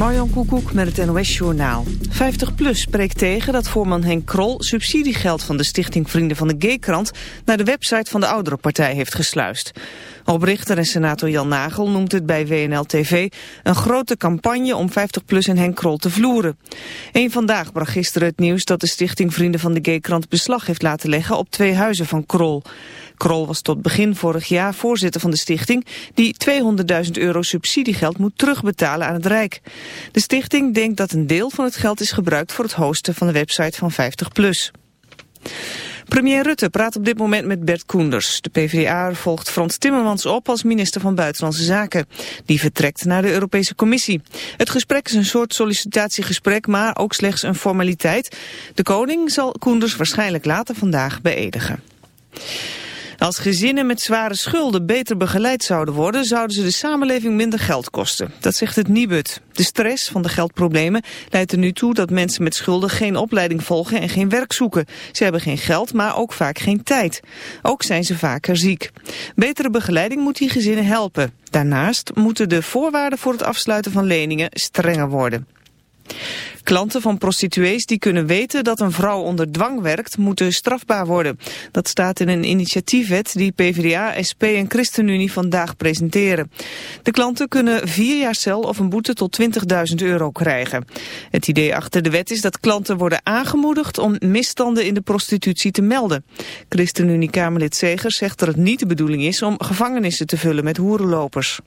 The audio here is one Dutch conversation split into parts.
Marjan Koekoek met het NOS-journaal. 50PLUS spreekt tegen dat voorman Henk Krol subsidiegeld van de stichting Vrienden van de G-krant naar de website van de oudere partij heeft gesluist. Oprichter en senator Jan Nagel noemt het bij WNL TV een grote campagne om 50PLUS en Henk Krol te vloeren. Eén Vandaag bracht gisteren het nieuws dat de stichting Vrienden van de G-krant beslag heeft laten leggen op twee huizen van Krol. Krol was tot begin vorig jaar voorzitter van de stichting... die 200.000 euro subsidiegeld moet terugbetalen aan het Rijk. De stichting denkt dat een deel van het geld is gebruikt... voor het hosten van de website van 50PLUS. Premier Rutte praat op dit moment met Bert Koenders. De PvdA volgt Frans Timmermans op als minister van Buitenlandse Zaken. Die vertrekt naar de Europese Commissie. Het gesprek is een soort sollicitatiegesprek, maar ook slechts een formaliteit. De koning zal Koenders waarschijnlijk later vandaag beëdigen. Als gezinnen met zware schulden beter begeleid zouden worden, zouden ze de samenleving minder geld kosten. Dat zegt het Nibud. De stress van de geldproblemen leidt er nu toe dat mensen met schulden geen opleiding volgen en geen werk zoeken. Ze hebben geen geld, maar ook vaak geen tijd. Ook zijn ze vaker ziek. Betere begeleiding moet die gezinnen helpen. Daarnaast moeten de voorwaarden voor het afsluiten van leningen strenger worden. Klanten van prostituees die kunnen weten dat een vrouw onder dwang werkt, moeten strafbaar worden. Dat staat in een initiatiefwet die PvdA, SP en ChristenUnie vandaag presenteren. De klanten kunnen vier jaar cel of een boete tot 20.000 euro krijgen. Het idee achter de wet is dat klanten worden aangemoedigd om misstanden in de prostitutie te melden. ChristenUnie-Kamerlid Segers zegt dat het niet de bedoeling is om gevangenissen te vullen met hoerenlopers.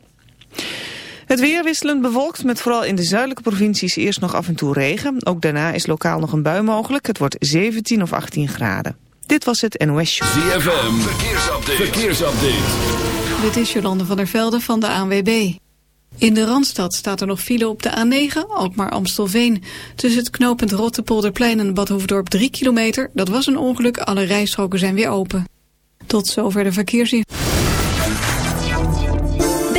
Het weer wisselend bewolkt met vooral in de zuidelijke provincies eerst nog af en toe regen. Ook daarna is lokaal nog een bui mogelijk. Het wordt 17 of 18 graden. Dit was het NOS Show. ZFM, verkeersupdate. verkeersupdate. Dit is Jolande van der Velde van de ANWB. In de Randstad staat er nog file op de A9, Alkmaar-Amstelveen. Tussen het knooppunt Rottepolderplein en Badhoevedorp 3 kilometer. Dat was een ongeluk, alle rijstroken zijn weer open. Tot zover de verkeersinformatie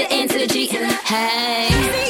the N to the G. Hey.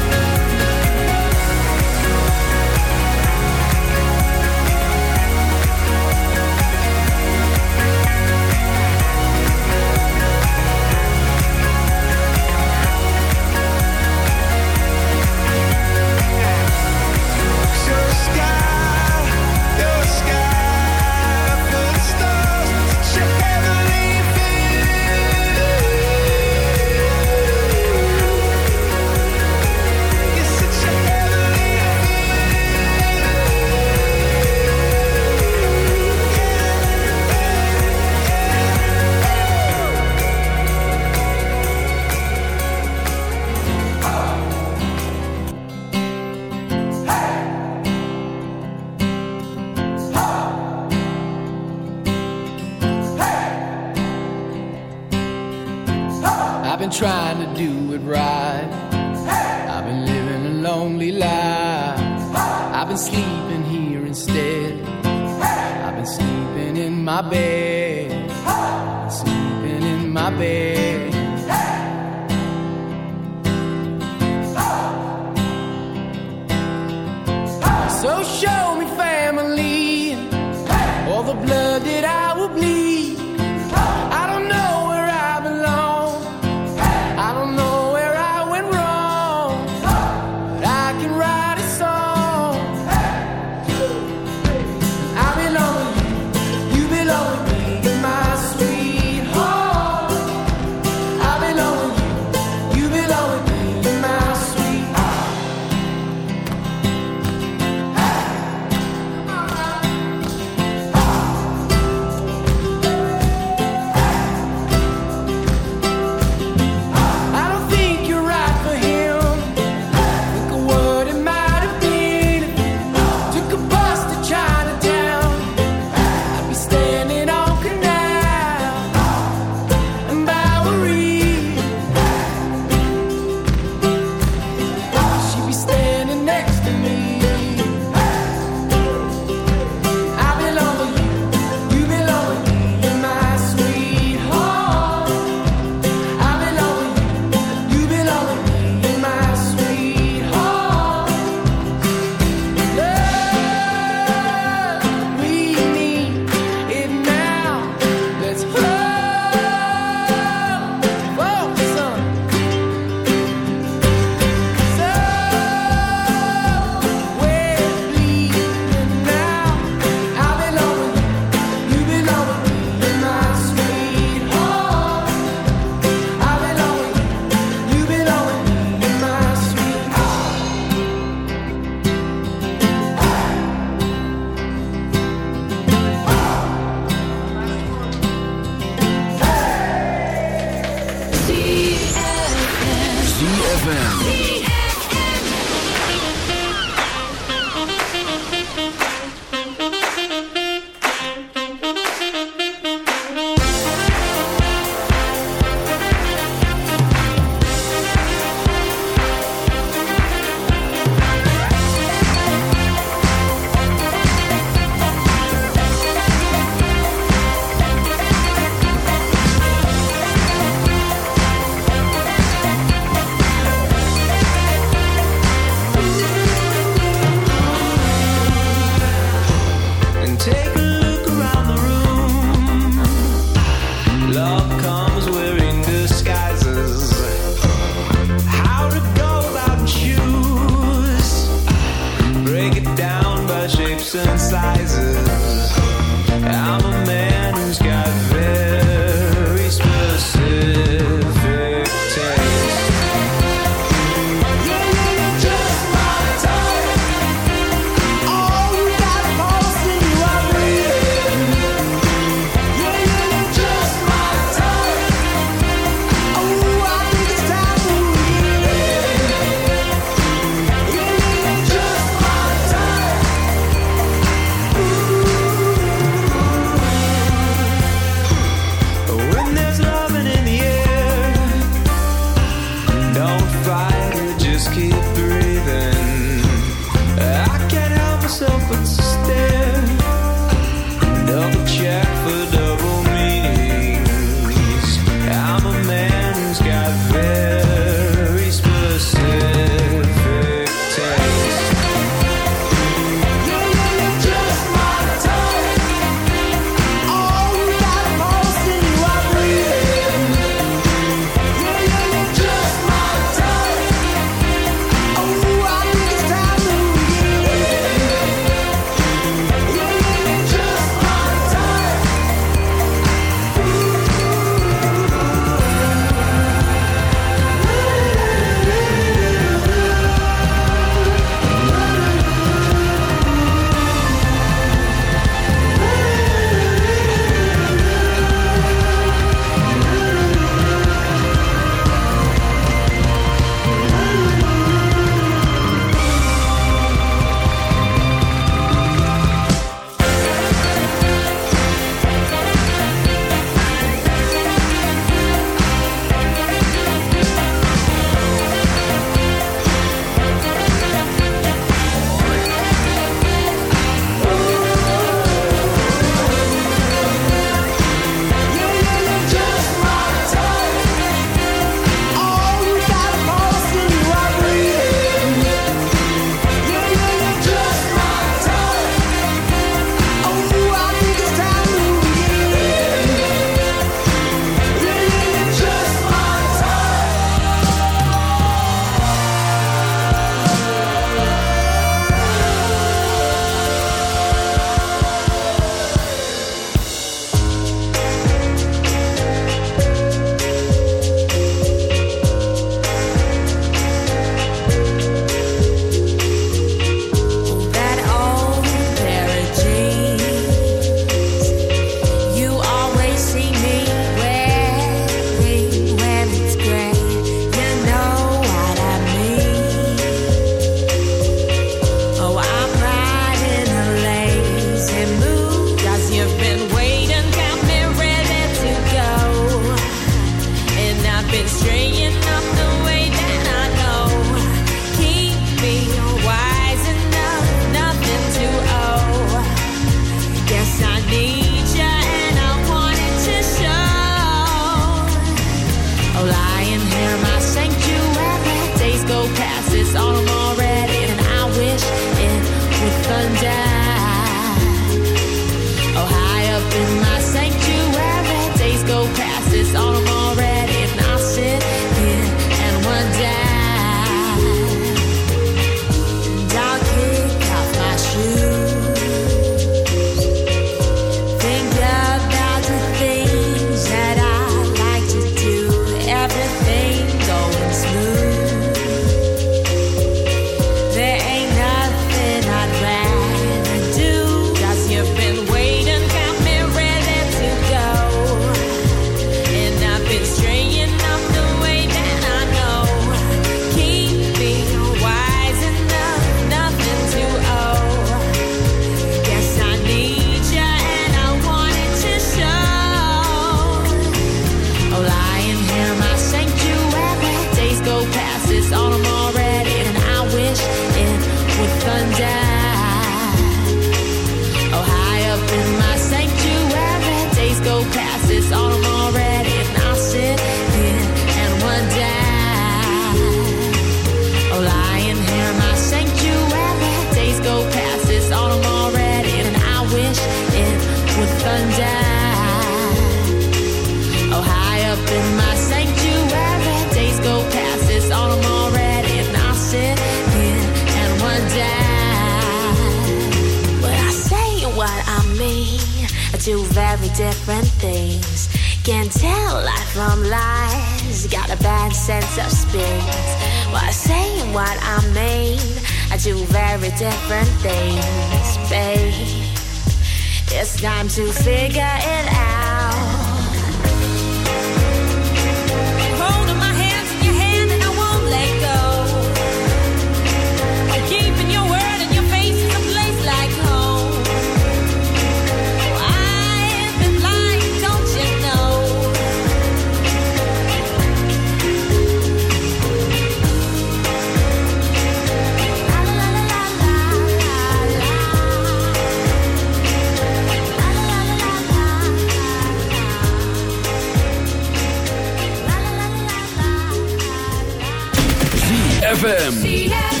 ZFM.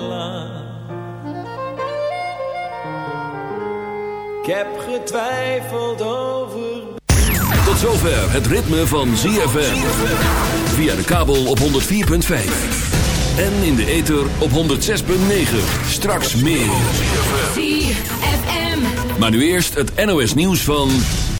Ik heb getwijfeld over Tot zover het ritme van ZFM. Via de kabel op 104.5. En in de ether op 106.9. Straks meer. ZFM. Maar nu eerst het NOS nieuws van...